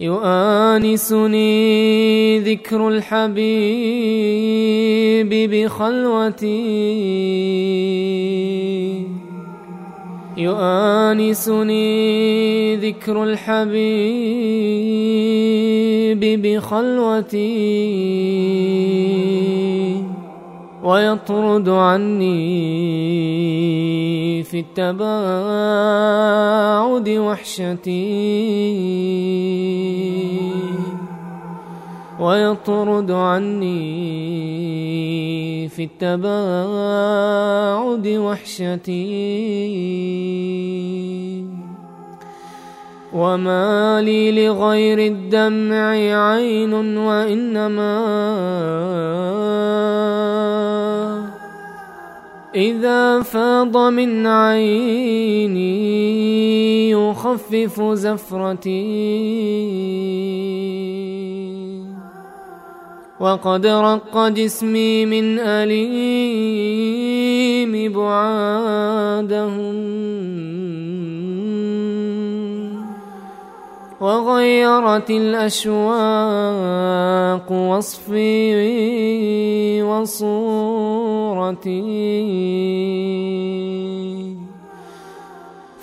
يؤانسني ذكر الحبيب بخلوتي. يؤانسني ذكر الحبيب بخلوتي. ويطرد عني في التباعد وحشتي. ويطرد عني في التباعد وحشتي. وما لي لغير الدمع عين وإنما إذا فاض من عيني يخفف زفرتي. وقد رق جسمي من أليم بعادهم وغيرت الأشواق وصفي وصورتي.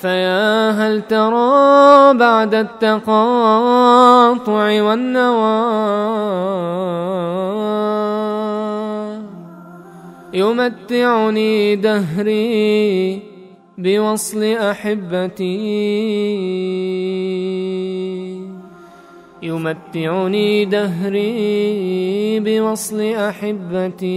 فيا هل ترى بعد التقاطع والنوى يمتعني دهري بوصل أحبتي. يمتعني دهري بوصل أحبتي.